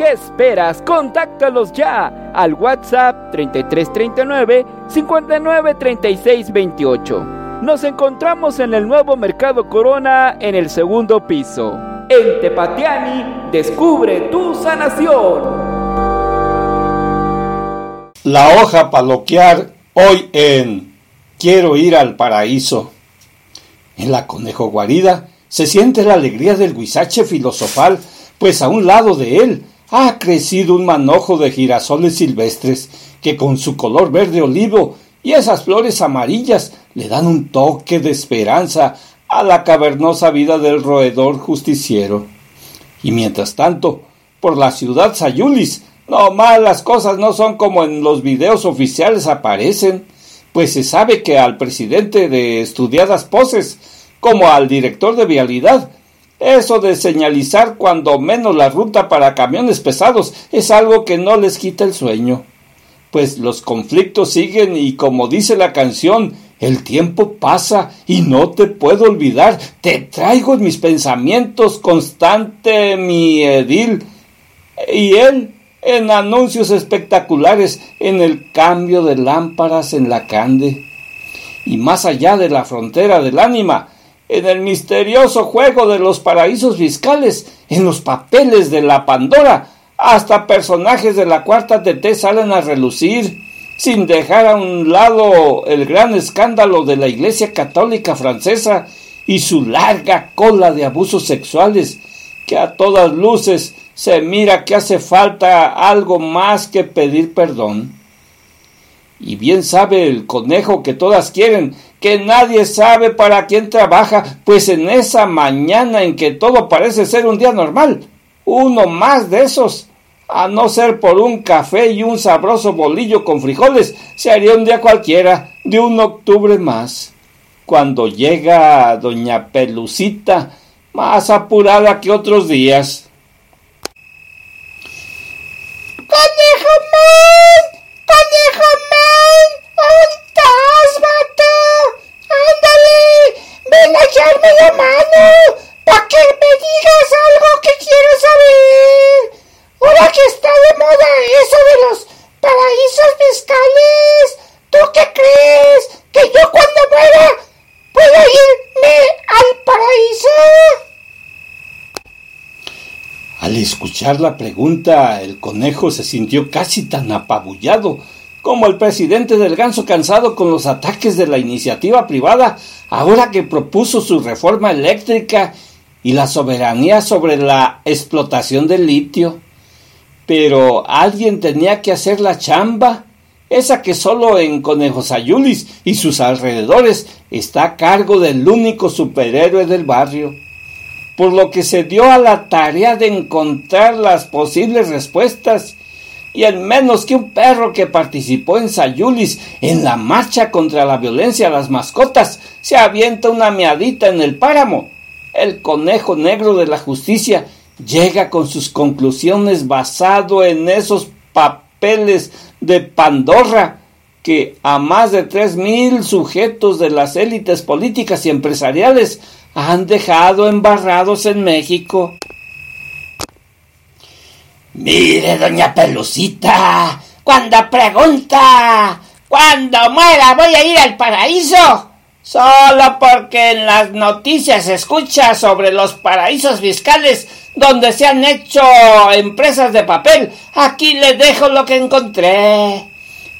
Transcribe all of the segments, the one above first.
¿Qué esperas? Contáctalos ya al WhatsApp 3339 593628. Nos encontramos en el nuevo Mercado Corona en el segundo piso. En Tepatiani, descubre tu sanación. La hoja paloquear hoy en Quiero ir al paraíso. En la conejo guarida se siente la alegría del guisache filosofal, pues a un lado de él ha crecido un manojo de girasoles silvestres que con su color verde olivo y esas flores amarillas le dan un toque de esperanza a la cavernosa vida del roedor justiciero. Y mientras tanto, por la ciudad Sayulis, no más las cosas no son como en los videos oficiales aparecen, pues se sabe que al presidente de estudiadas poses, como al director de vialidad, eso de señalizar cuando menos la ruta para camiones pesados es algo que no les quita el sueño. Pues los conflictos siguen y como dice la canción, el tiempo pasa y no te puedo olvidar. Te traigo en mis pensamientos constante mi edil. Y él en anuncios espectaculares en el cambio de lámparas en la cande. Y más allá de la frontera del ánima, en el misterioso juego de los paraísos fiscales, en los papeles de la Pandora, hasta personajes de la cuarta TT salen a relucir, sin dejar a un lado el gran escándalo de la Iglesia Católica Francesa y su larga cola de abusos sexuales, que a todas luces se mira que hace falta algo más que pedir perdón. Y bien sabe el conejo que todas quieren que nadie sabe para quién trabaja, pues en esa mañana en que todo parece ser un día normal, uno más de esos, a no ser por un café y un sabroso bolillo con frijoles, se haría un día cualquiera de un octubre más. Cuando llega doña Pelucita, más apurada que otros días. ¡Conejo man! ¡Conejo man! ¡Ándale! ¡Ven a echarme la mano! ¡Para que me digas algo que quiero saber! Ahora que está de moda eso de los paraísos fiscales, ¿tú qué crees? ¿Que yo cuando muera puedo irme al paraíso? Al escuchar la pregunta, el conejo se sintió casi tan apabullado como el presidente del ganso cansado con los ataques de la iniciativa privada, ahora que propuso su reforma eléctrica y la soberanía sobre la explotación del litio. Pero alguien tenía que hacer la chamba, esa que solo en Conejosayulis y sus alrededores está a cargo del único superhéroe del barrio. Por lo que se dio a la tarea de encontrar las posibles respuestas y el menos que un perro que participó en Sayulis en la marcha contra la violencia a las mascotas se avienta una meadita en el páramo. El conejo negro de la justicia llega con sus conclusiones basado en esos papeles de Pandorra que a más de tres mil sujetos de las élites políticas y empresariales han dejado embarrados en México. Mire, doña Pelucita, cuando pregunta, cuando muera voy a ir al paraíso, solo porque en las noticias escucha sobre los paraísos fiscales donde se han hecho empresas de papel. Aquí le dejo lo que encontré.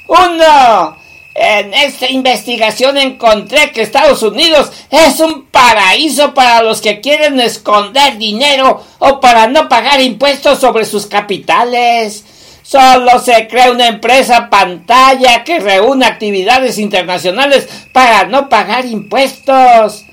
Uno, en esta investigación encontré que Estados Unidos es un paraíso para los que quieren esconder dinero o para no pagar impuestos sobre sus capitales. Solo se crea una empresa pantalla que reúne actividades internacionales para no pagar impuestos.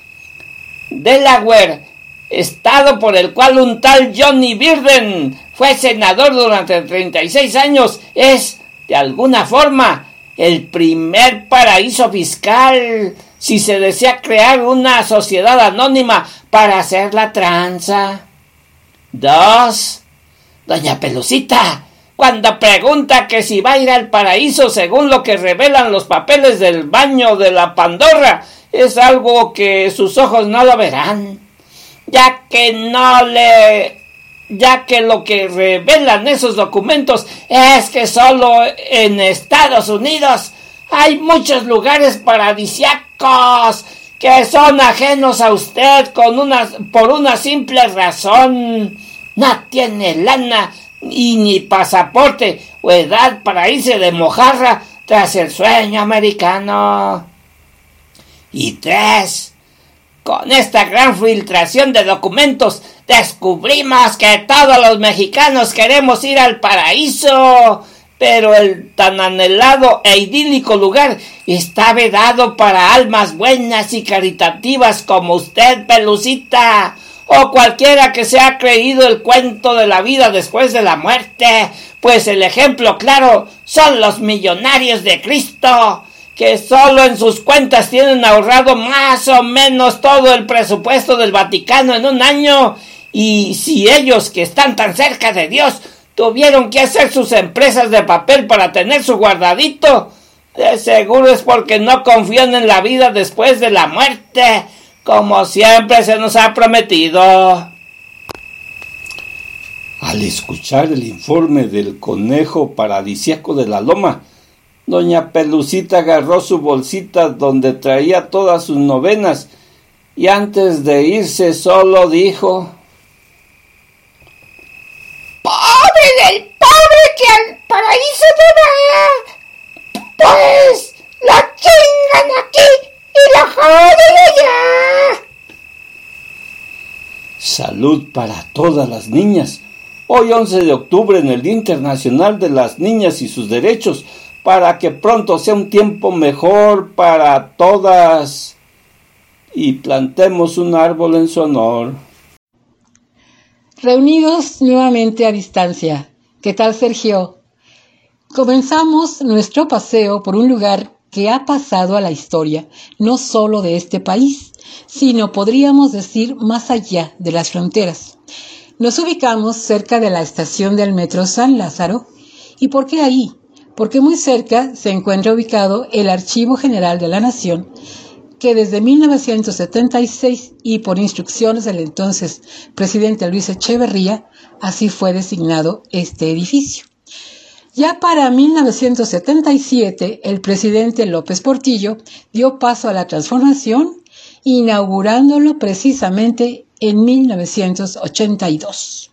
Delaware, estado por el cual un tal Johnny Birden fue senador durante 36 años, es, de alguna forma, el primer paraíso fiscal si se desea crear una sociedad anónima para hacer la tranza. Dos. Doña Pelucita, cuando pregunta que si va a ir al paraíso según lo que revelan los papeles del baño de la Pandorra, es algo que sus ojos no lo verán, ya que no le ya que lo que revelan esos documentos es que solo en Estados Unidos hay muchos lugares paradisiacos que son ajenos a usted con una, por una simple razón. No tiene lana y ni pasaporte o edad para irse de mojarra tras el sueño americano. Y tres, con esta gran filtración de documentos descubrimos que todos los mexicanos queremos ir al paraíso, pero el tan anhelado e idílico lugar está vedado para almas buenas y caritativas como usted, Pelucita, o cualquiera que se ha creído el cuento de la vida después de la muerte, pues el ejemplo claro son los millonarios de Cristo, que solo en sus cuentas tienen ahorrado más o menos todo el presupuesto del Vaticano en un año. Y si ellos que están tan cerca de Dios tuvieron que hacer sus empresas de papel para tener su guardadito, de seguro es porque no confían en la vida después de la muerte, como siempre se nos ha prometido. Al escuchar el informe del conejo paradisiaco de la loma, Doña Pelucita agarró su bolsita donde traía todas sus novenas y antes de irse solo dijo ¡Pobre del pobre que al paraíso no va! Pues la chingan aquí y la joden allá. Salud para todas las niñas. Hoy 11 de octubre en el Día Internacional de las Niñas y sus Derechos para que pronto sea un tiempo mejor para todas y plantemos un árbol en su honor. Reunidos nuevamente a distancia. ¿Qué tal, Sergio? Comenzamos nuestro paseo por un lugar que ha pasado a la historia, no solo de este país, sino podríamos decir más allá de las fronteras. Nos ubicamos cerca de la estación del Metro San Lázaro. ¿Y por qué ahí? Porque muy cerca se encuentra ubicado el Archivo General de la Nación, que desde 1976 y por instrucciones del entonces presidente Luis Echeverría, así fue designado este edificio. Ya para 1977, el presidente López Portillo dio paso a la transformación, inaugurándolo precisamente en 1982.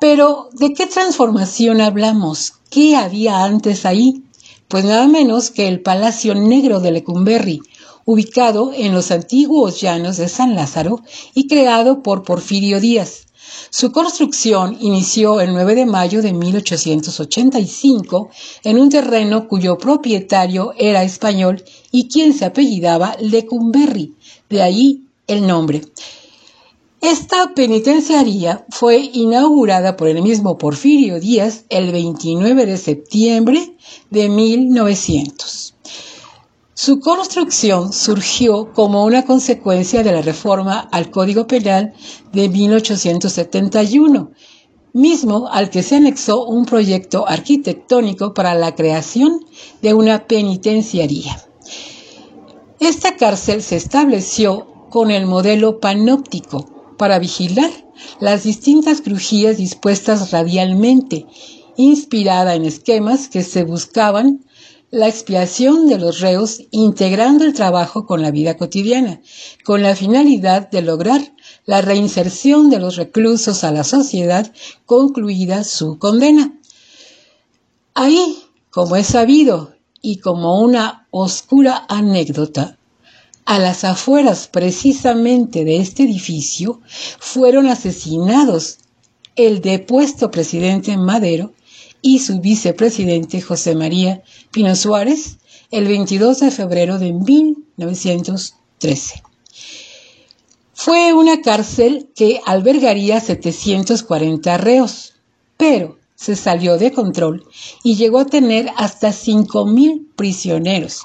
Pero, ¿de qué transformación hablamos? ¿Qué había antes ahí? Pues nada menos que el Palacio Negro de Lecumberri, ubicado en los antiguos llanos de San Lázaro y creado por Porfirio Díaz. Su construcción inició el 9 de mayo de 1885 en un terreno cuyo propietario era español y quien se apellidaba Lecumberri, de ahí el nombre. Esta penitenciaría fue inaugurada por el mismo Porfirio Díaz el 29 de septiembre de 1900. Su construcción surgió como una consecuencia de la reforma al Código Penal de 1871, mismo al que se anexó un proyecto arquitectónico para la creación de una penitenciaría. Esta cárcel se estableció con el modelo panóptico para vigilar las distintas crujías dispuestas radialmente, inspirada en esquemas que se buscaban la expiación de los reos integrando el trabajo con la vida cotidiana, con la finalidad de lograr la reinserción de los reclusos a la sociedad concluida su condena. Ahí, como es sabido, y como una oscura anécdota, a las afueras precisamente de este edificio fueron asesinados el depuesto presidente Madero y su vicepresidente José María Pino Suárez el 22 de febrero de 1913. Fue una cárcel que albergaría 740 reos, pero se salió de control y llegó a tener hasta 5.000 prisioneros,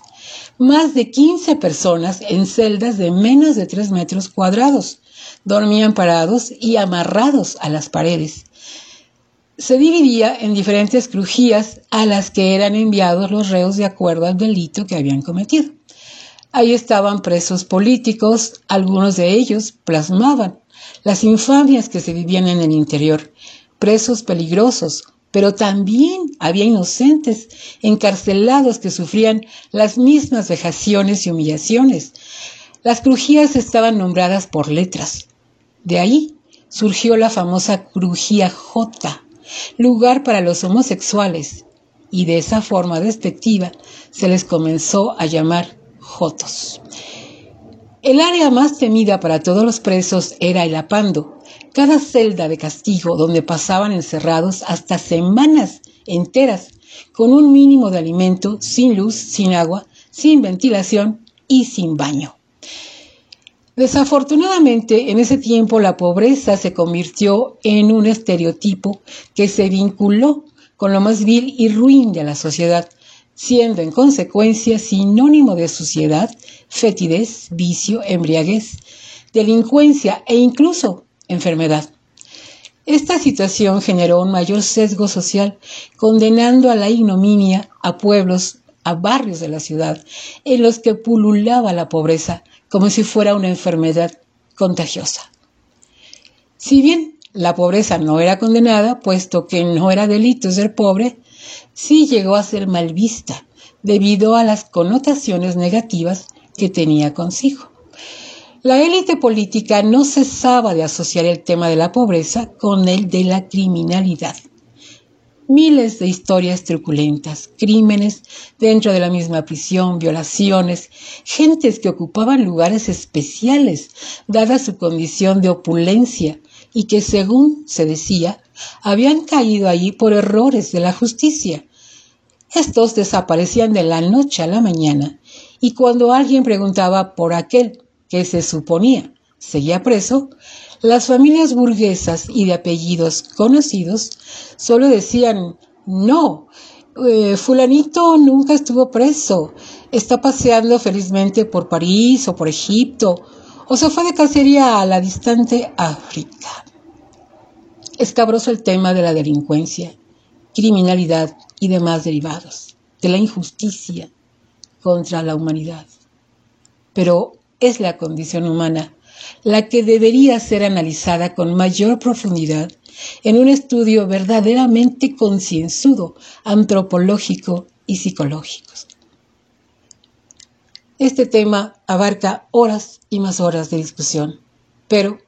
más de 15 personas en celdas de menos de 3 metros cuadrados. Dormían parados y amarrados a las paredes. Se dividía en diferentes crujías a las que eran enviados los reos de acuerdo al delito que habían cometido. Ahí estaban presos políticos, algunos de ellos plasmaban las infamias que se vivían en el interior, presos peligrosos, pero también había inocentes encarcelados que sufrían las mismas vejaciones y humillaciones. Las crujías estaban nombradas por letras. De ahí surgió la famosa crujía J, lugar para los homosexuales, y de esa forma despectiva se les comenzó a llamar Jotos. El área más temida para todos los presos era el apando, cada celda de castigo donde pasaban encerrados hasta semanas enteras con un mínimo de alimento, sin luz, sin agua, sin ventilación y sin baño. Desafortunadamente, en ese tiempo la pobreza se convirtió en un estereotipo que se vinculó con lo más vil y ruin de la sociedad, siendo en consecuencia sinónimo de suciedad, fetidez, vicio, embriaguez, delincuencia e incluso enfermedad. Esta situación generó un mayor sesgo social, condenando a la ignominia a pueblos, a barrios de la ciudad, en los que pululaba la pobreza como si fuera una enfermedad contagiosa. Si bien la pobreza no era condenada, puesto que no era delito ser pobre, sí llegó a ser mal vista, debido a las connotaciones negativas que tenía consigo. La élite política no cesaba de asociar el tema de la pobreza con el de la criminalidad. Miles de historias truculentas, crímenes dentro de la misma prisión, violaciones, gentes que ocupaban lugares especiales dada su condición de opulencia y que, según se decía, habían caído allí por errores de la justicia. Estos desaparecían de la noche a la mañana y cuando alguien preguntaba por aquel que se suponía seguía preso, las familias burguesas y de apellidos conocidos solo decían, no, eh, fulanito nunca estuvo preso, está paseando felizmente por París o por Egipto, o se fue de cacería a la distante África. Escabroso el tema de la delincuencia, criminalidad y demás derivados, de la injusticia contra la humanidad. Pero es la condición humana la que debería ser analizada con mayor profundidad en un estudio verdaderamente concienzudo, antropológico y psicológico. Este tema abarca horas y más horas de discusión, pero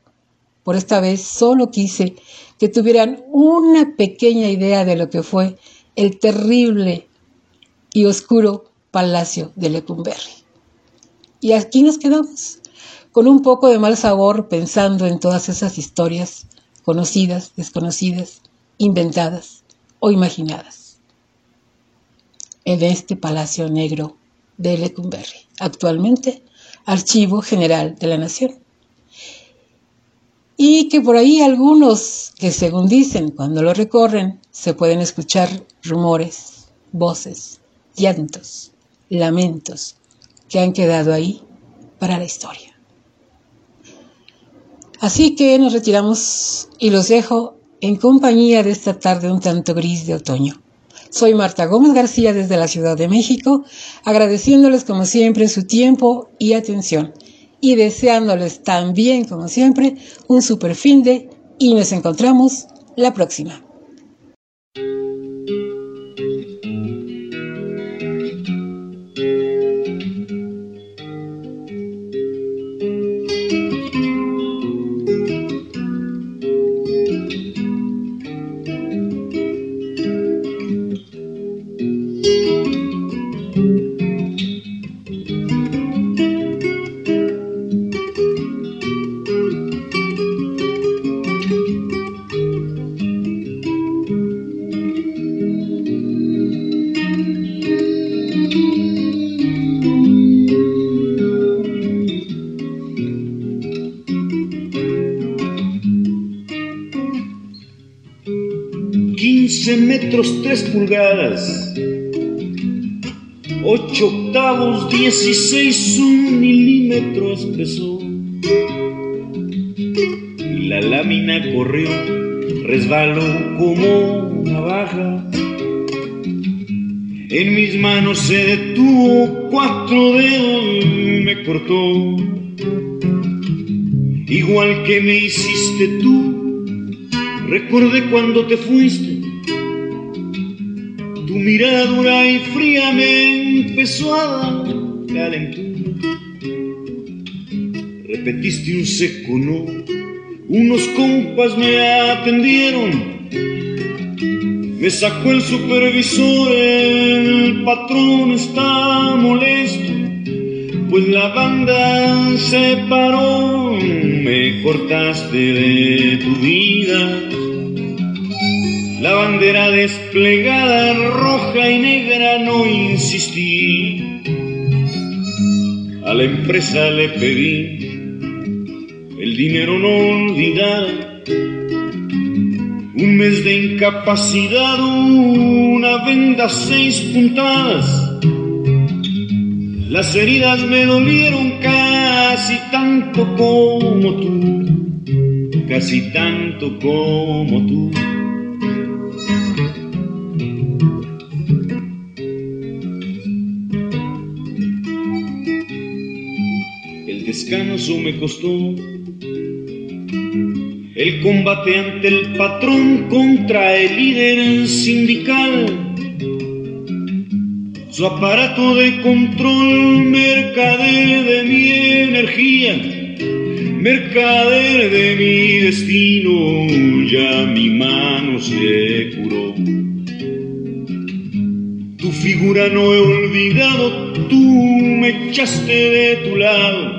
por esta vez solo quise que tuvieran una pequeña idea de lo que fue el terrible y oscuro palacio de Lecumberri. Y aquí nos quedamos, con un poco de mal sabor pensando en todas esas historias conocidas, desconocidas, inventadas o imaginadas. En este Palacio Negro de Lecumberri, actualmente Archivo General de la Nación. Y que por ahí algunos que según dicen cuando lo recorren se pueden escuchar rumores, voces, llantos, lamentos, que han quedado ahí para la historia. Así que nos retiramos y los dejo en compañía de esta tarde un tanto gris de otoño. Soy Marta Gómez García desde la Ciudad de México, agradeciéndoles como siempre su tiempo y atención y deseándoles también como siempre un super fin de y nos encontramos la próxima. 16 un milímetro espesor. Y la lámina corrió, resbaló como navaja. En mis manos se detuvo, cuatro dedos me cortó. Igual que me hiciste tú, recordé cuando te fuiste mirada dura y fría me empezó a dar calentura. Repetiste un seco no, unos compas me atendieron. Me sacó el supervisor, el patrón está molesto, pues la banda se paró, me cortaste de tu vida la bandera desplegada roja y negra no insistí. La empresa le pedí el dinero no olvidar. Un mes de incapacidad, una venda, seis puntadas. Las heridas me dolieron casi tanto como tú, casi tanto como tú. Descanso me costó. El combate ante el patrón contra el líder sindical. Su aparato de control, mercader de mi energía, mercader de mi destino, ya mi mano se curó. Tu figura no he olvidado, tú me echaste de tu lado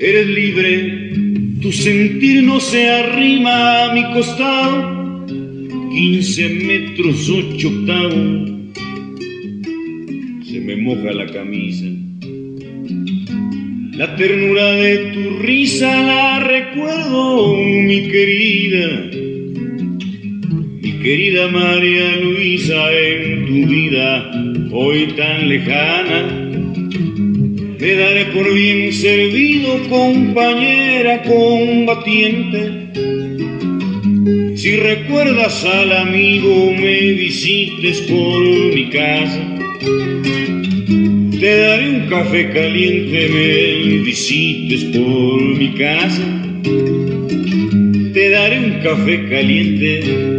eres libre, tu sentir no se arrima a mi costado, 15 metros ocho octavos, se me moja la camisa. La ternura de tu risa la recuerdo, mi querida, mi querida María Luisa, en tu vida hoy tan lejana te daré por bien servido, compañera combatiente. Si recuerdas al amigo, me visites por mi casa. Te daré un café caliente, me visites por mi casa. Te daré un café caliente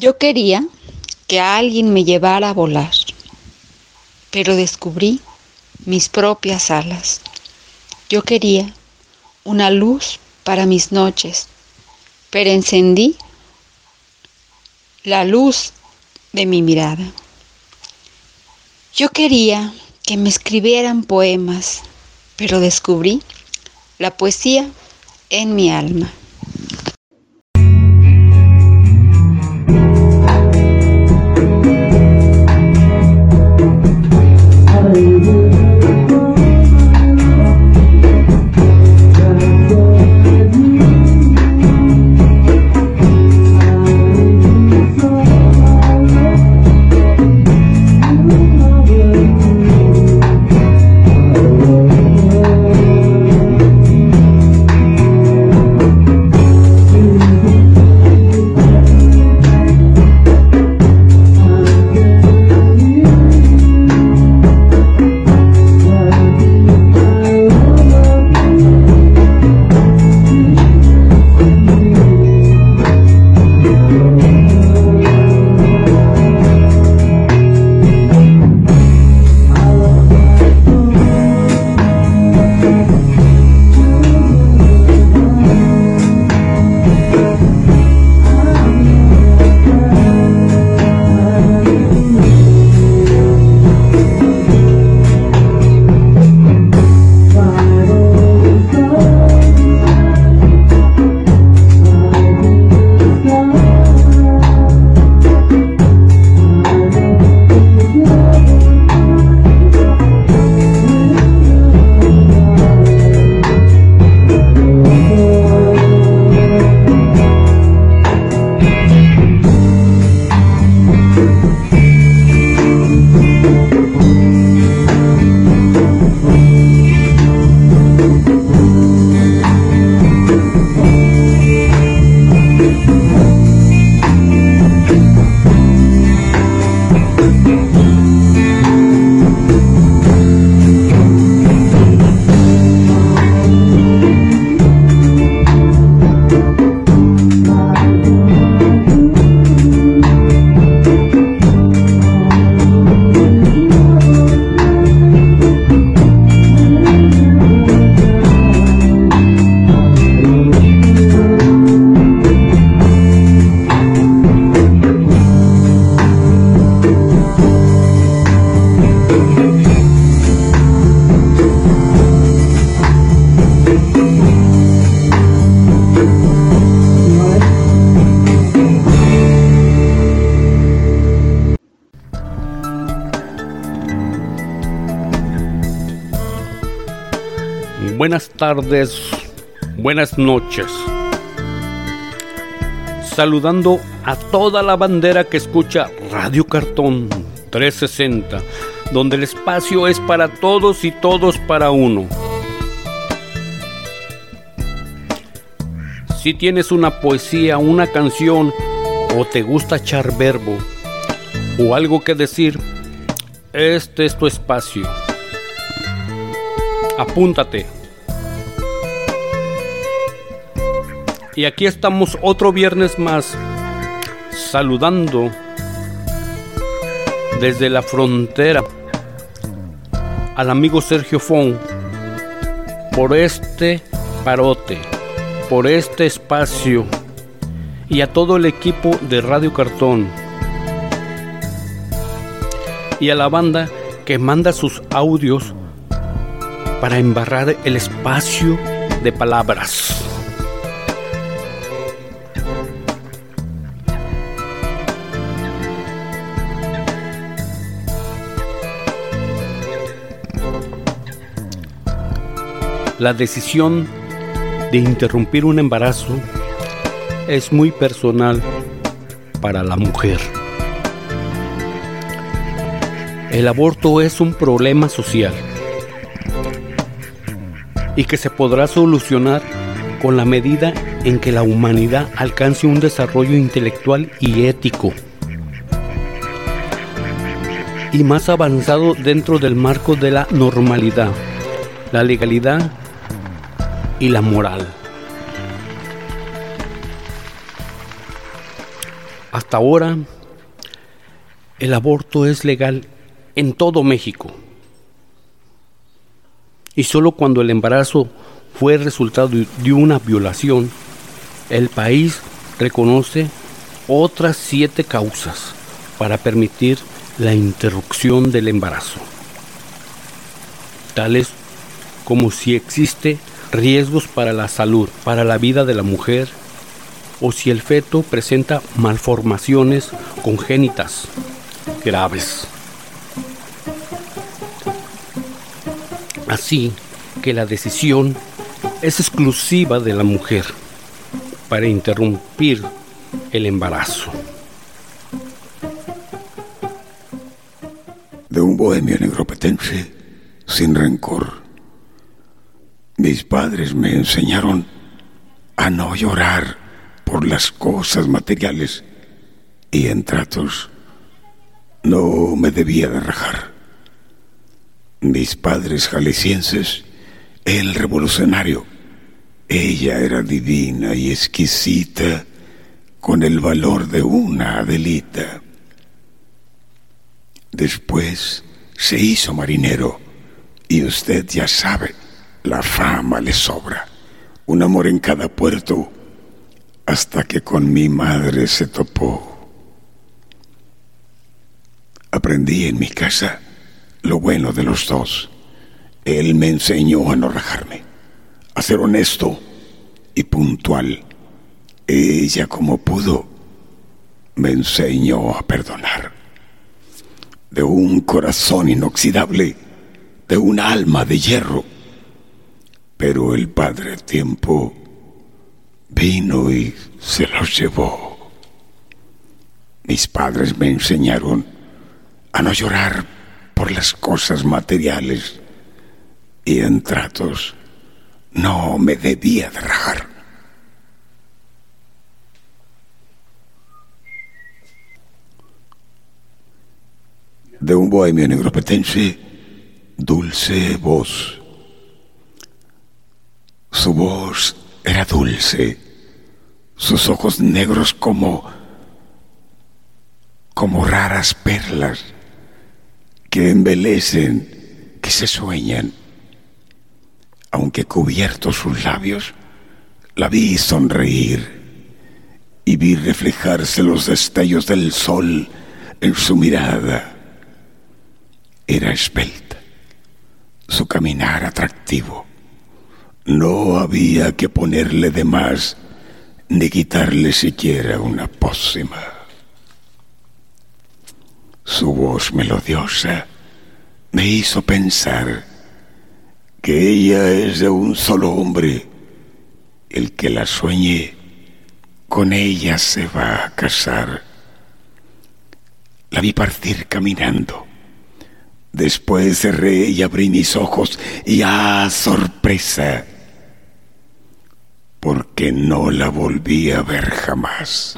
Yo quería que alguien me llevara a volar, pero descubrí mis propias alas. Yo quería una luz para mis noches, pero encendí la luz de mi mirada. Yo quería que me escribieran poemas, pero descubrí la poesía en mi alma. Tardes, buenas noches. Saludando a toda la bandera que escucha Radio Cartón 360, donde el espacio es para todos y todos para uno. Si tienes una poesía, una canción o te gusta echar verbo o algo que decir, este es tu espacio. Apúntate. Y aquí estamos otro viernes más saludando desde la frontera al amigo Sergio Fon por este parote, por este espacio y a todo el equipo de Radio Cartón y a la banda que manda sus audios para embarrar el espacio de palabras. La decisión de interrumpir un embarazo es muy personal para la mujer. El aborto es un problema social y que se podrá solucionar con la medida en que la humanidad alcance un desarrollo intelectual y ético y más avanzado dentro del marco de la normalidad, la legalidad y la moral. Hasta ahora, el aborto es legal en todo México y solo cuando el embarazo fue resultado de una violación, el país reconoce otras siete causas para permitir la interrupción del embarazo, tales como si existe riesgos para la salud, para la vida de la mujer, o si el feto presenta malformaciones congénitas graves. Así que la decisión es exclusiva de la mujer para interrumpir el embarazo. De un bohemio negropetense sin rencor, mis padres me enseñaron a no llorar por las cosas materiales y en tratos no me debía de rajar mis padres jaliscienses, el revolucionario. Ella era divina y exquisita, con el valor de una Adelita. Después se hizo marinero y usted ya sabe, la fama le sobra. Un amor en cada puerto hasta que con mi madre se topó. Aprendí en mi casa lo bueno de los dos. Él me enseñó a no rajarme, a ser honesto y puntual. Ella, como pudo, me enseñó a perdonar. De un corazón inoxidable, de un alma de hierro. Pero el Padre Tiempo vino y se los llevó. Mis padres me enseñaron a no llorar por las cosas materiales y en tratos no me debía de rajar. De un bohemio negropetense, dulce voz. Su voz era dulce, sus ojos negros como como raras perlas que embelecen, que se sueñan. Aunque cubiertos sus labios, la vi sonreír y vi reflejarse los destellos del sol en su mirada. Era esbelta, su caminar atractivo. No había que ponerle de más ni quitarle siquiera una pócima. Su voz melodiosa me hizo pensar que ella es de un solo hombre. El que la sueñe, con ella se va a casar. La vi partir caminando. Después cerré y abrí mis ojos y ¡ah, sorpresa! Porque no la volví a ver jamás.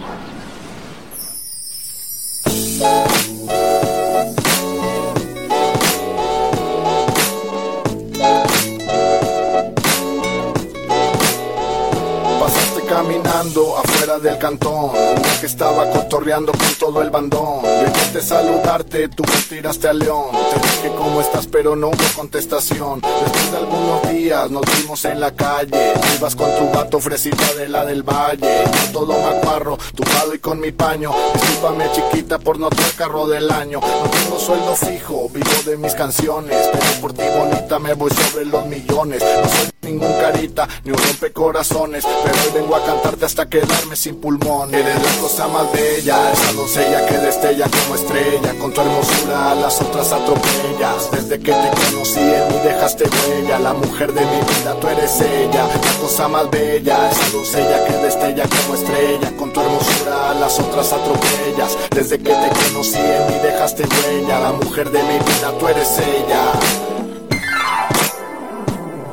Afuera del cantón. Que estaba cotorreando con todo el bandón. Yo saludarte, tú me tiraste a león. Te dije cómo estás pero no hubo contestación. Después de algunos días nos vimos en la calle. Ibas con tu gato fresita de la del valle. Yo todo macuarro, tumbado y con mi paño. Discúlpame chiquita por no traer carro del año. No tengo sueldo fijo, vivo de mis canciones. Pero por ti bonita me voy sobre los millones. No soy ningún carita, ni un rompecorazones. Pero hoy vengo a cantarte hasta quedarme sin pulmón. Eres la cosa más bella, esa doncella que destella como estrella Con tu hermosura a las otras atropellas. Desde que te conocí en mí dejaste huella La mujer de mi vida, tú eres ella. La cosa más bella, esa doncella que destella como estrella Con tu hermosura a las otras atropellas. Desde que te conocí en mí dejaste huella La mujer de mi vida, tú eres ella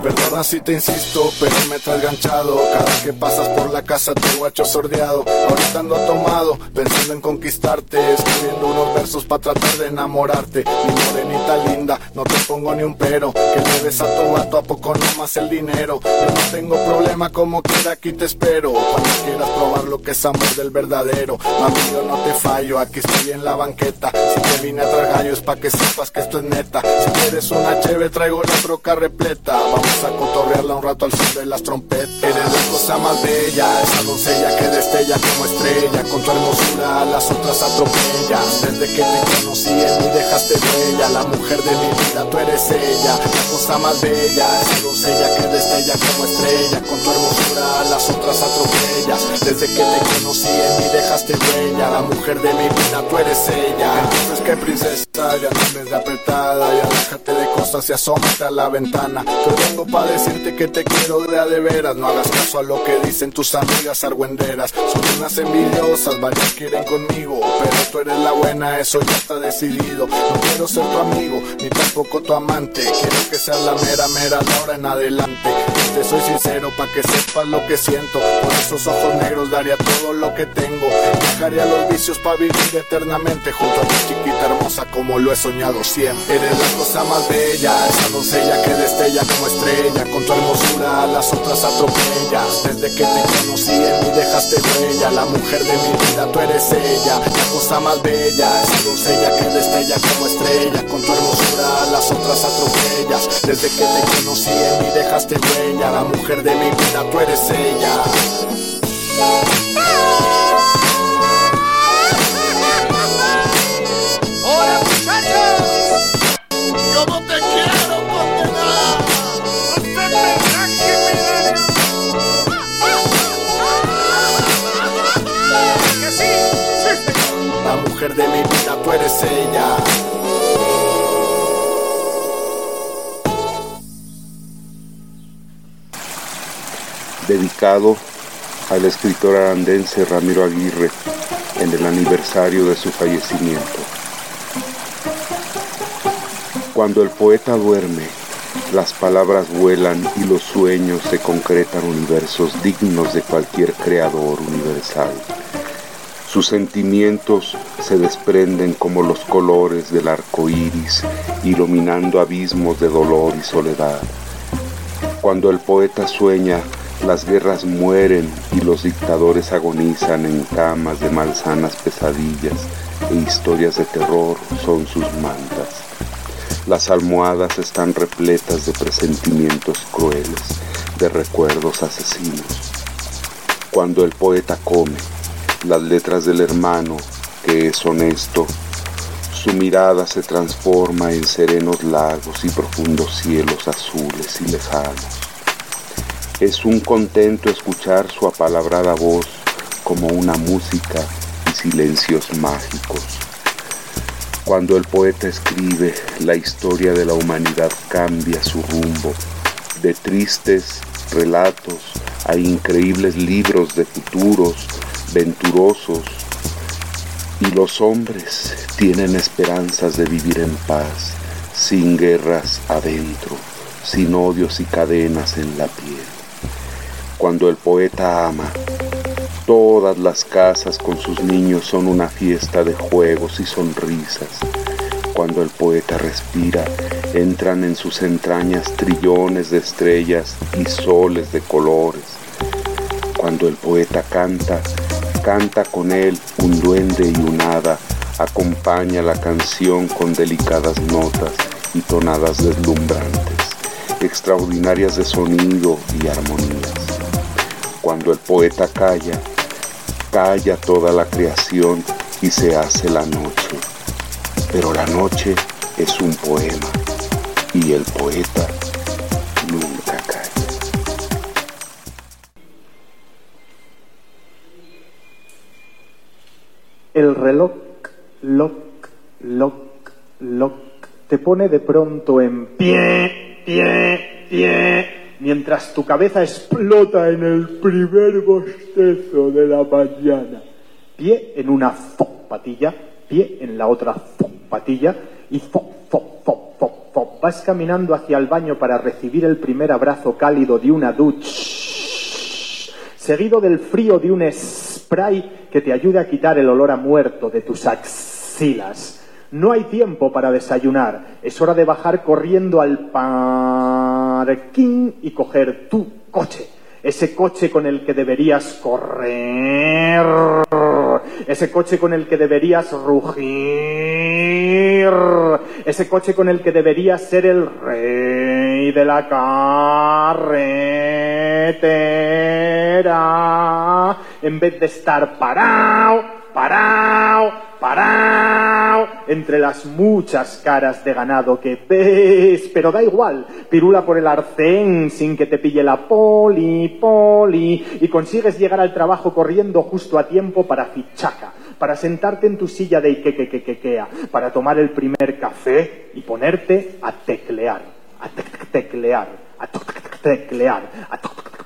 Perdona si te insisto, pero me traes ganchado. Cada que pasas por la casa te guacho sordeado. Ahorita ando tomado, pensando en conquistarte. Escribiendo unos versos para tratar de enamorarte. Mi morenita linda, no te pongo ni un pero. Que le des a tu gato a poco no más el dinero. Yo no tengo problema como quiera, aquí te espero. Cuando quieras probar lo que es amor del verdadero. Mami, yo no te fallo, aquí estoy en la banqueta. Si te vine a tragar es pa' que sepas que esto es neta. Si quieres una cheve, traigo la troca repleta. A cotorrearla un rato al son de las trompetas. La cosa más bella, esa doncella que destella como estrella. Con tu hermosura a las otras atropella. Desde que te conocí en mí dejaste bella. La mujer de mi vida, tú eres ella. La cosa más bella, esa doncella que destella como estrella. Con tu hermosura a las otras atropellas. Desde que te conocí en mí dejaste bella. La mujer de mi vida, tú eres ella. Entonces que princesa, ya no de apretada. Ya déjate de cosas y asómate a la ventana. Para decirte que te quiero de a de veras. No hagas caso a lo que dicen tus amigas argüenderas. Son unas envidiosas, varias quieren conmigo. Pero tú eres la buena, eso ya está decidido. No quiero ser tu amigo, ni tampoco tu amante. Quiero que seas la mera, mera de ahora en adelante. Te soy sincero para que sepas lo que siento. Por esos ojos negros daría todo lo que tengo. Dejaría los vicios para vivir eternamente junto a tu chiquita hermosa como lo he soñado siempre. Eres la cosa más bella, esa doncella que destella como estrella con tu hermosura a las otras Desde que te conocí en mí dejaste huella, la mujer de mi vida, tú eres ella, la cosa más bella, esa doncella que destella como estrella. Con tu hermosura las otras atropellas. Desde que te conocí en mí dejaste huella, la mujer de mi vida, tú eres ella. ¡Hola muchachos! ¿Cómo te de mi vida, tú eres ella. Dedicado al escritor arandense Ramiro Aguirre en el aniversario de su fallecimiento. Cuando el poeta duerme, las palabras vuelan y los sueños se concretan universos dignos de cualquier creador universal. Sus sentimientos se desprenden como los colores del arco iris, iluminando abismos de dolor y soledad. Cuando el poeta sueña, las guerras mueren y los dictadores agonizan en camas de malsanas pesadillas e historias de terror son sus mantas. Las almohadas están repletas de presentimientos crueles, de recuerdos asesinos. Cuando el poeta come, las letras del hermano que es honesto. Su mirada se transforma en serenos lagos y profundos cielos azules y lejanos. Es un contento escuchar su apalabrada voz como una música y silencios mágicos. Cuando el poeta escribe, la historia de la humanidad cambia su rumbo De tristes relatos a increíbles libros de futuros venturosos y los hombres tienen esperanzas de vivir en paz, sin guerras adentro, sin odios y cadenas en la piel. Cuando el poeta ama, todas las casas con sus niños son una fiesta de juegos y sonrisas. Cuando el poeta respira, entran en sus entrañas trillones de estrellas y soles de colores. Cuando el poeta canta, canta con él un duende y un hada, acompaña la canción con delicadas notas y tonadas deslumbrantes, extraordinarias de sonido y armonías. Cuando el poeta calla, calla toda la creación y se hace la noche. Pero la noche es un poema y el poeta El reloj, loc, loc, loc, te pone de pronto en pie, pie, pie, mientras tu cabeza explota en el primer bostezo de la mañana. Pie en una patilla, pie en la otra patilla y fo, fo, fo, fo, fo. Vas caminando hacia el baño para recibir el primer abrazo cálido de una ducha, seguido del frío de un spray que te ayude a quitar el olor a muerto de tus axilas. No hay tiempo para desayunar. Es hora de bajar corriendo al parking y coger tu coche. Ese coche con el que deberías correr. Ese coche con el que deberías rugir. Ese coche con el que deberías ser el rey de la carretera. En vez de estar parado, parado, parado, entre las muchas caras de ganado que ves, pero da igual, pirula por el arcén sin que te pille la poli, poli, y consigues llegar al trabajo corriendo justo a tiempo para fichaca, para sentarte en tu silla de Ikekekequea, para tomar el primer café y ponerte a teclear, a teclear, a teclear, a teclear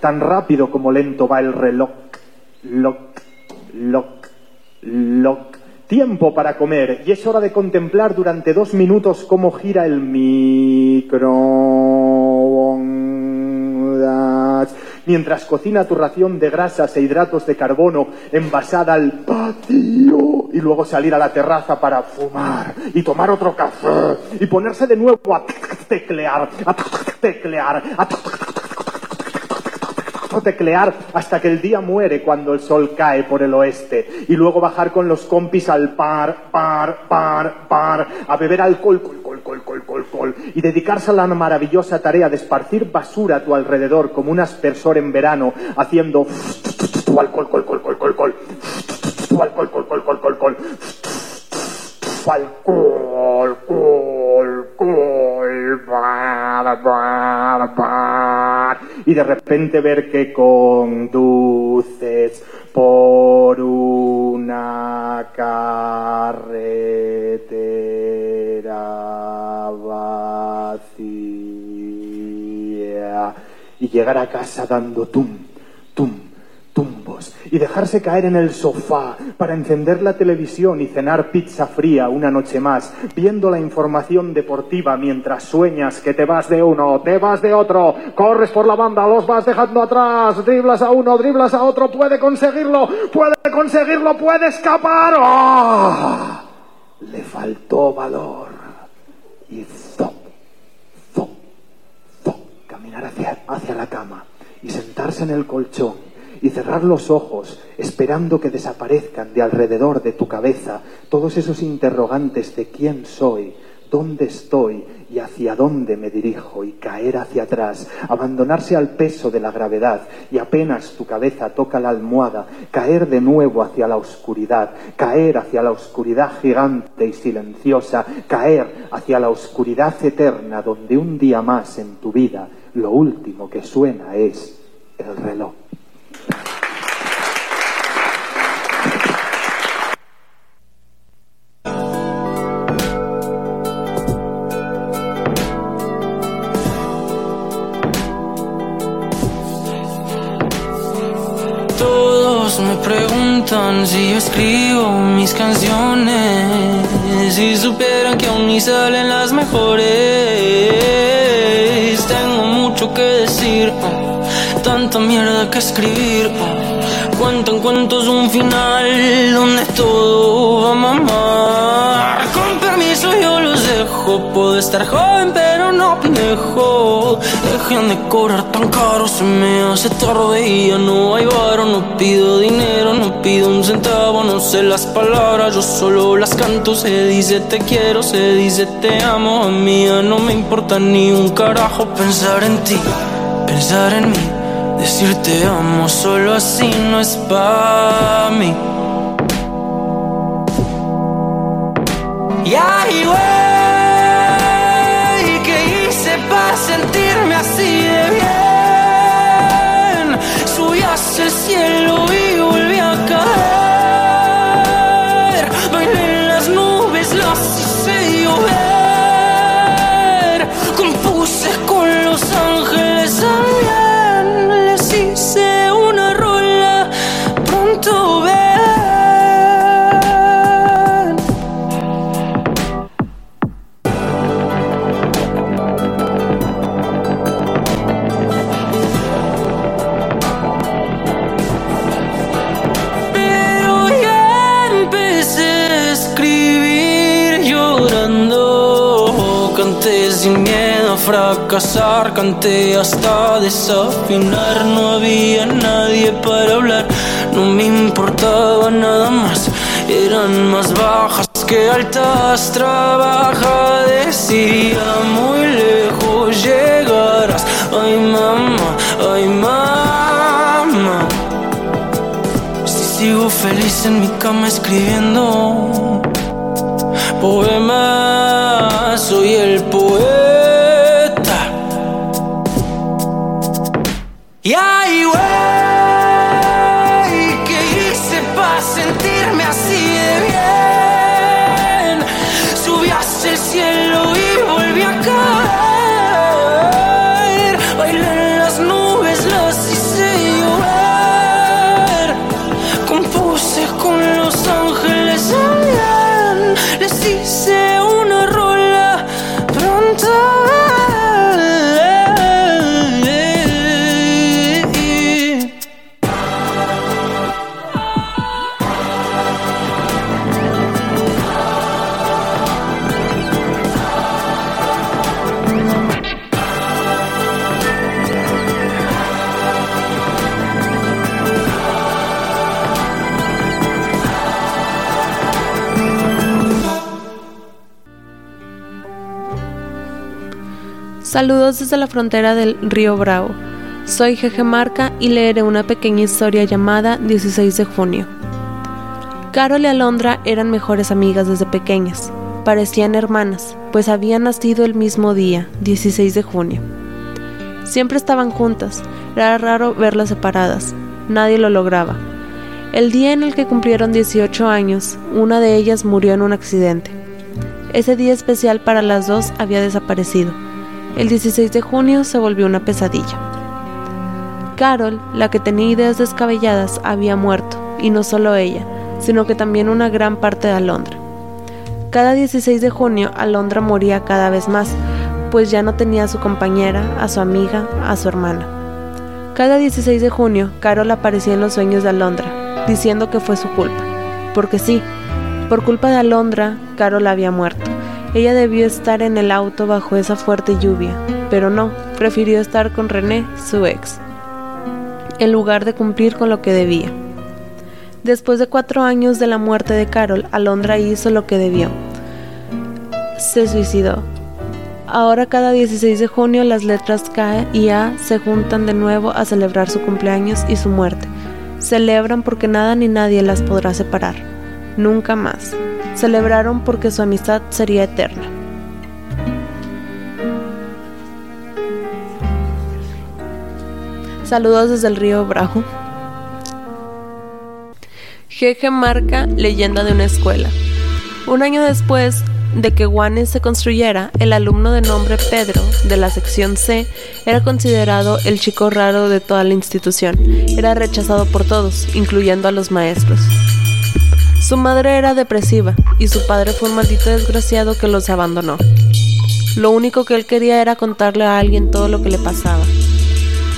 tan rápido como lento va el reloj. Loc, loc, loc. Tiempo para comer y es hora de contemplar durante dos minutos cómo gira el microondas mientras cocina tu ración de grasas e hidratos de carbono envasada al patio y luego salir a la terraza para fumar y tomar otro café y ponerse de nuevo a teclear, a teclear, a teclear hasta que el día muere cuando el sol cae por el oeste y luego bajar con los compis al par, par, par, par, a beber alcohol, col, col, col, col, col, y dedicarse a la maravillosa tarea de esparcir basura a tu alrededor como un aspersor en verano haciendo alcohol, col, col, col, col, col, alcohol, col, alcohol, y de repente ver que conduces por una carretera vacía y llegar a casa dando tum, y dejarse caer en el sofá para encender la televisión y cenar pizza fría una noche más, viendo la información deportiva mientras sueñas que te vas de uno, te vas de otro, corres por la banda, los vas dejando atrás, driblas a uno, driblas a otro, puede conseguirlo, puede conseguirlo, puede escapar. ¡Oh! Le faltó valor y zop, zop, zop, caminar hacia, hacia la cama y sentarse en el colchón y cerrar los ojos esperando que desaparezcan de alrededor de tu cabeza todos esos interrogantes de quién soy, dónde estoy y hacia dónde me dirijo y caer hacia atrás, abandonarse al peso de la gravedad y apenas tu cabeza toca la almohada, caer de nuevo hacia la oscuridad, caer hacia la oscuridad gigante y silenciosa, caer hacia la oscuridad eterna donde un día más en tu vida lo último que suena es el reloj si yo escribo mis canciones Si supieran que aún ni salen las mejores. Tengo mucho que decir tanta mierda que escribir. Cuentan cuentos un final donde todo va a mamar. Con permiso yo los dejo, puedo estar joven pero no pendejo. Dejen de cobrar tan caro, se me hace tarde y ya no hay varo. No pido dinero, no pido un centavo, no sé las palabras, yo solo las canto. Se dice te quiero, se dice te amo. A mí no me importa ni un carajo pensar en ti, pensar en mí. Decir te amo solo así no es para mí. Y fracasar, canté hasta desafinar. No había nadie para hablar, no me importaba nada más. Eran más bajas que altas, trabaja, decía muy lejos llegarás. Ay mamá, ay mamá. Si sigo feliz en mi cama escribiendo poemas, soy el poeta. Saludos desde la frontera del río Bravo. Soy Jeje Marca y leeré una pequeña historia llamada 16 de junio. Carol y Alondra eran mejores amigas desde pequeñas. Parecían hermanas, pues habían nacido el mismo día, 16 de junio. Siempre estaban juntas, era raro verlas separadas, nadie lo lograba. El día en el que cumplieron 18 años, una de ellas murió en un accidente. Ese día especial para las dos había desaparecido. El 16 de junio se volvió una pesadilla. Carol, la que tenía ideas descabelladas, había muerto, y no solo ella, sino que también una gran parte de Alondra. Cada 16 de junio Alondra moría cada vez más, pues ya no tenía a su compañera, a su amiga, a su hermana. Cada 16 de junio Carol aparecía en los sueños de Alondra, diciendo que fue su culpa. Porque sí, por culpa de Alondra, Carol había muerto. Ella debió estar en el auto bajo esa fuerte lluvia, pero no, prefirió estar con René, su ex, en lugar de cumplir con lo que debía. Después de cuatro años de la muerte de Carol, Alondra hizo lo que debió. Se suicidó. Ahora cada 16 de junio las letras K y A se juntan de nuevo a celebrar su cumpleaños y su muerte. Celebran porque nada ni nadie las podrá separar. Nunca más. Celebraron porque su amistad sería eterna. Saludos desde el río Bravo. Jeje marca leyenda de una escuela. Un año después de que Juanes se construyera, el alumno de nombre Pedro, de la sección C, era considerado el chico raro de toda la institución. Era rechazado por todos, incluyendo a los maestros. Su madre era depresiva y su padre fue un maldito desgraciado que los abandonó. Lo único que él quería era contarle a alguien todo lo que le pasaba.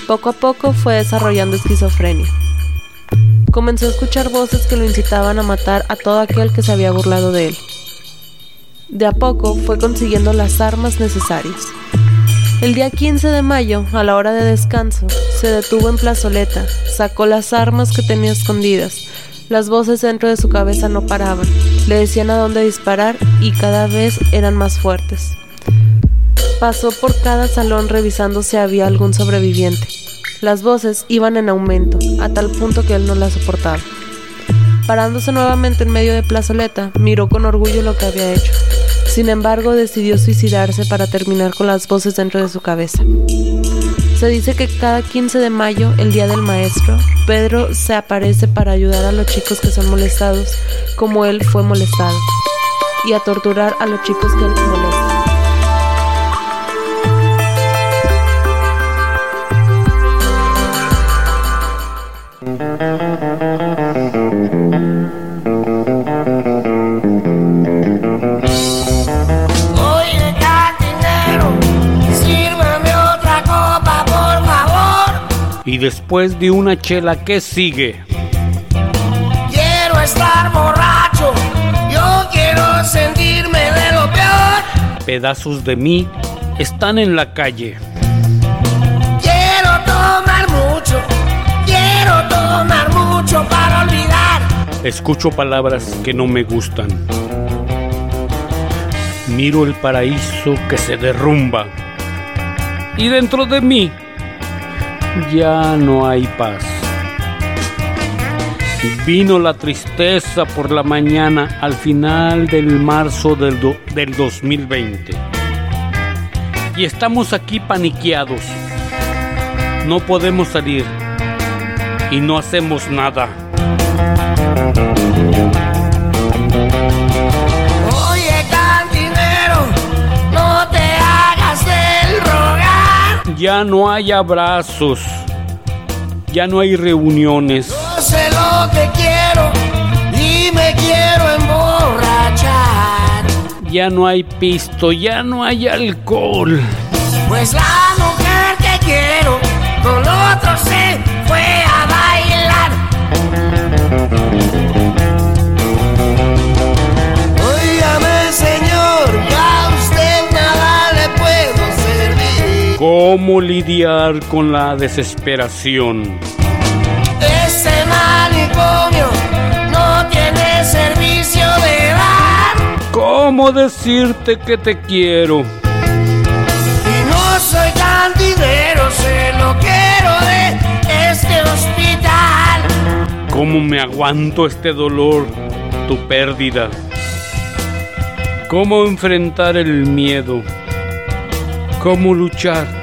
Poco a poco fue desarrollando esquizofrenia. Comenzó a escuchar voces que lo incitaban a matar a todo aquel que se había burlado de él. De a poco fue consiguiendo las armas necesarias. El día 15 de mayo, a la hora de descanso, se detuvo en plazoleta, sacó las armas que tenía escondidas. Las voces dentro de su cabeza no paraban, le decían a dónde disparar y cada vez eran más fuertes. Pasó por cada salón revisando si había algún sobreviviente. Las voces iban en aumento, a tal punto que él no las soportaba. Parándose nuevamente en medio de plazoleta, miró con orgullo lo que había hecho. Sin embargo, decidió suicidarse para terminar con las voces dentro de su cabeza. Se dice que cada 15 de mayo, el día del maestro, Pedro se aparece para ayudar a los chicos que son molestados, como él fue molestado, y a torturar a los chicos que él molesta. Y después de una chela, ¿qué sigue? Quiero estar borracho, yo quiero sentirme de lo peor. Pedazos de mí están en la calle. Quiero tomar mucho, quiero tomar mucho para olvidar. Escucho palabras que no me gustan. Miro el paraíso que se derrumba. Y dentro de mí ya no hay paz. Vino la tristeza por la mañana al final del marzo del, del 2020. Y estamos aquí paniqueados. No podemos salir. Y no hacemos nada. Ya no hay abrazos. Ya no hay reuniones. Yo sé lo que quiero y me quiero emborrachar. Ya no hay pisto. Ya no hay alcohol. Pues la mujer que quiero con otro se fue a bailar. ¿Cómo lidiar con la desesperación? Ese manicomio no tiene servicio de dar. ¿Cómo decirte que te quiero? Y no soy cantinero, sé lo quiero de este hospital. ¿Cómo me aguanto este dolor, tu pérdida? ¿Cómo enfrentar el miedo? ¿Cómo luchar?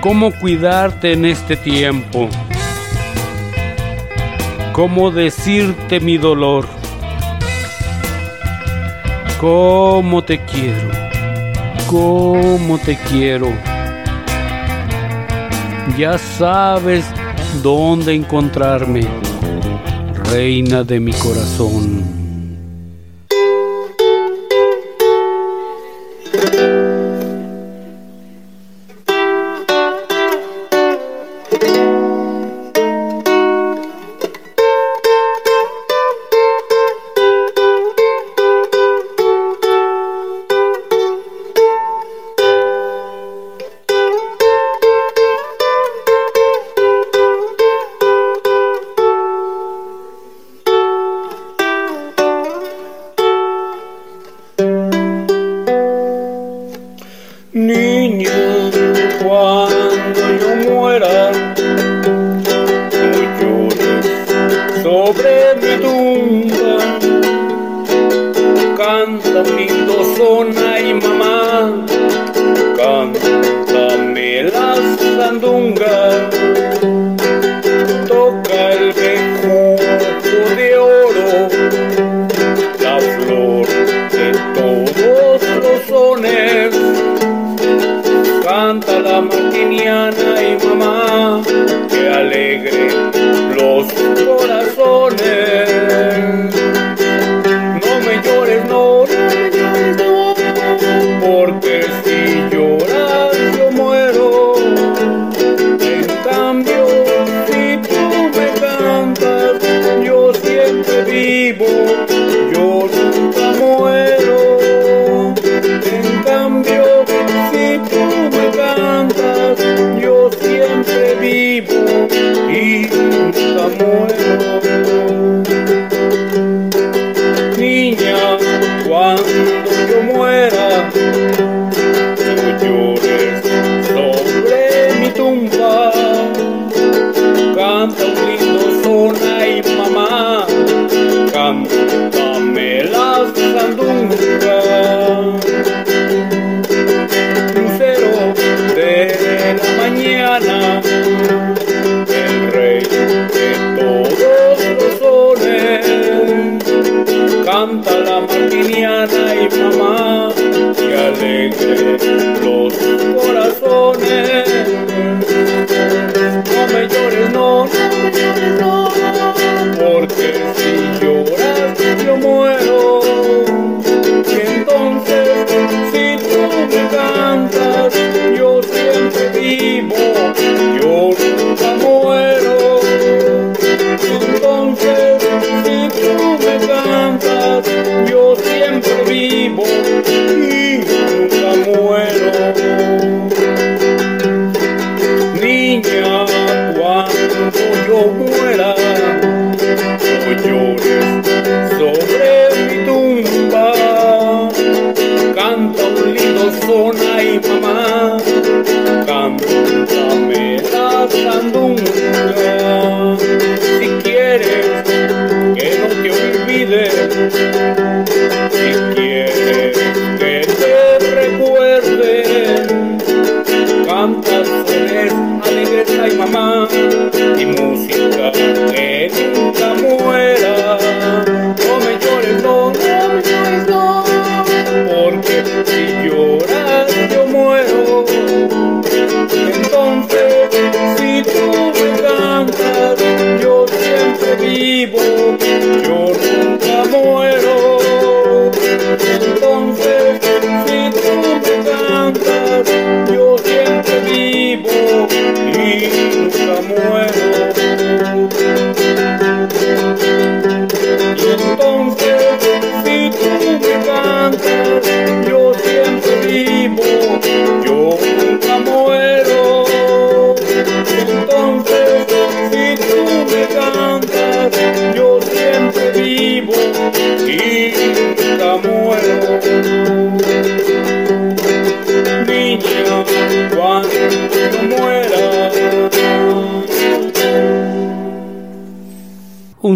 ¿Cómo cuidarte en este tiempo? ¿Cómo decirte mi dolor? ¿Cómo te quiero? ¿Cómo te quiero? Ya sabes dónde encontrarme, reina de mi corazón.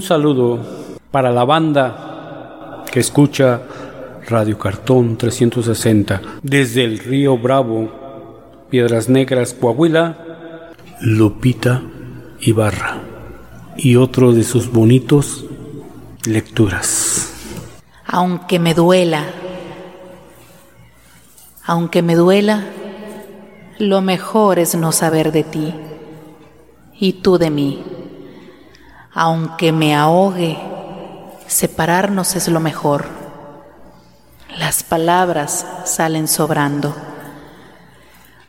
Un saludo para la banda que escucha Radio Cartón 360 desde el río Bravo, Piedras Negras, Coahuila, Lupita Ibarra y otro de sus bonitos lecturas. Aunque me duela, aunque me duela, lo mejor es no saber de ti y tú de mí. Aunque me ahogue, separarnos es lo mejor. Las palabras salen sobrando.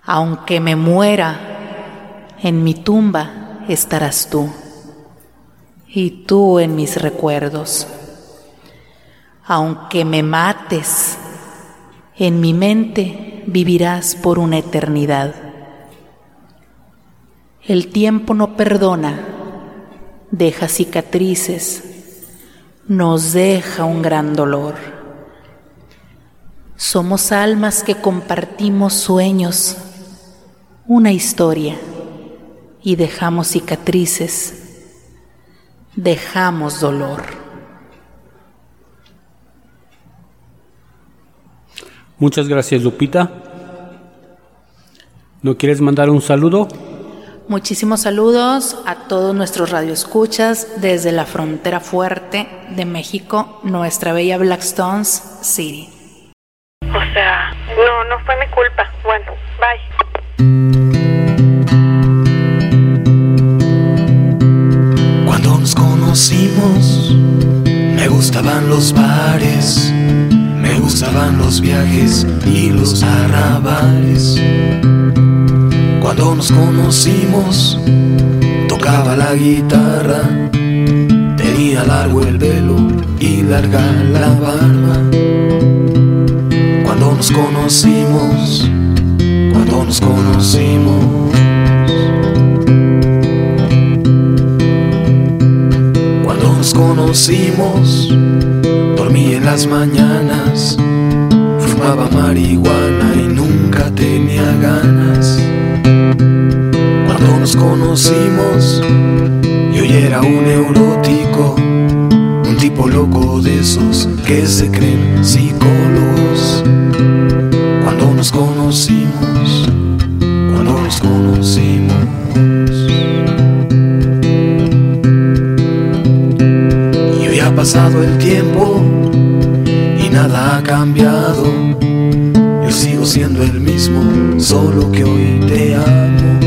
Aunque me muera, en mi tumba estarás tú. Y tú en mis recuerdos. Aunque me mates, en mi mente vivirás por una eternidad. El tiempo no perdona deja cicatrices, nos deja un gran dolor. Somos almas que compartimos sueños, una historia, y dejamos cicatrices, dejamos dolor. Muchas gracias, Lupita. ¿No quieres mandar un saludo? Muchísimos saludos a todos nuestros radioescuchas desde la frontera fuerte de México, nuestra bella Blackstones City. O sea, no, no fue mi culpa. Bueno, bye. Cuando nos conocimos, me gustaban los bares, me gustaban los viajes y los arrabales cuando nos conocimos, tocaba la guitarra, tenía largo el velo y larga la barba. Cuando nos conocimos, cuando nos conocimos. conocimos, dormí en las mañanas, fumaba marihuana y nunca tenía ganas. Cuando nos conocimos, yo ya era un neurótico, un tipo loco de esos que se creen psicólogos. Cuando nos conocimos, cuando nos conocimos. Y hoy ha pasado el tiempo y nada ha cambiado. Yo sigo siendo el mismo, solo que hoy te amo.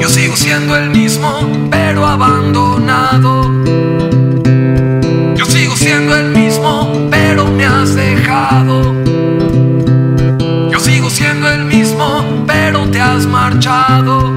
Yo sigo siendo el mismo, pero abandonado. Yo sigo siendo el mismo, pero me has dejado. Yo sigo siendo el mismo, pero te has marchado.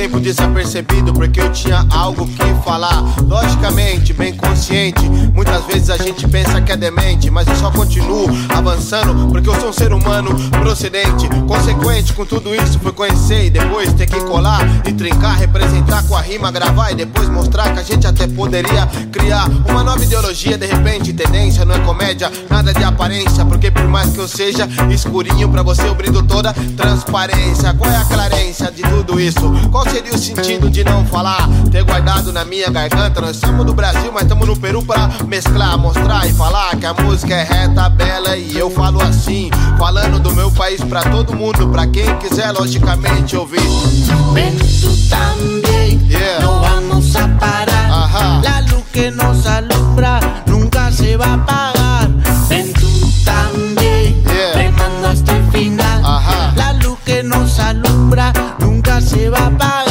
Tempo desapercebido, porque eu tinha algo que falar. Logicamente, bem consciente. Muitas vezes a gente pensa que é demente, mas eu só continuo avançando, porque eu sou um ser humano procedente. Consequente com tudo isso, fui conhecer e depois ter que colar e trincar, representar com a rima, gravar e depois mostrar que a gente até poderia criar uma nova ideologia. De repente, tendência não é comédia, nada de aparência, porque por mais que eu seja escurinho, pra você eu brindo toda transparência. Qual é a clarência de tudo isso? Qual seria o sentido de não falar? Ter guardado na minha garganta. Nós somos do Brasil, mas estamos no Peru pra mesclar, mostrar e falar que a música é reta, bela e eu falo assim. Falando do meu país pra todo mundo, pra quem quiser, logicamente ouvir. Ven tú también, Yeah. no vamos a parar. Ajá. La luz que nos alumbra nunca se va a apagar. Ven tú también, Yeah. remando hasta el final. Ajá. La luz que nos alumbra se va a apagar.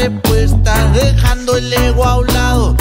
Aumentan la respuesta, dejando el ego a un lado,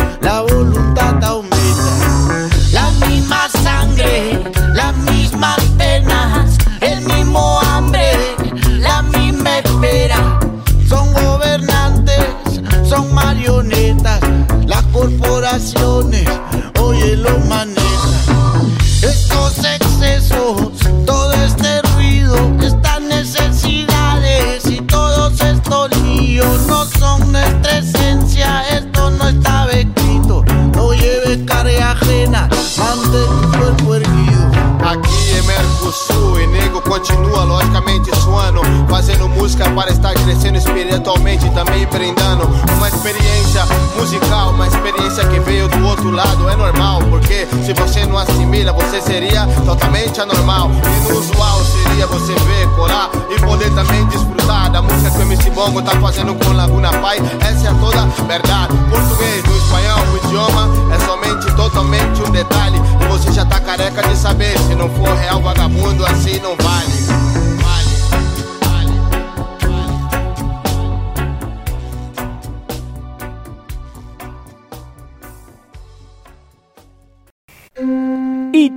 brindando Uma experiência musical, uma experiência que veio do outro lado É normal, porque se você não assimila, você seria totalmente anormal. Inusual seria você ver, colar e poder também desfrutar Da música que o MC Bongo tá fazendo com Laguna Pai. Essa é toda verdade. Português, no espanhol, o idioma é somente totalmente um detalhe. E você já tá careca de saber Se não for real vagabundo, assim não vale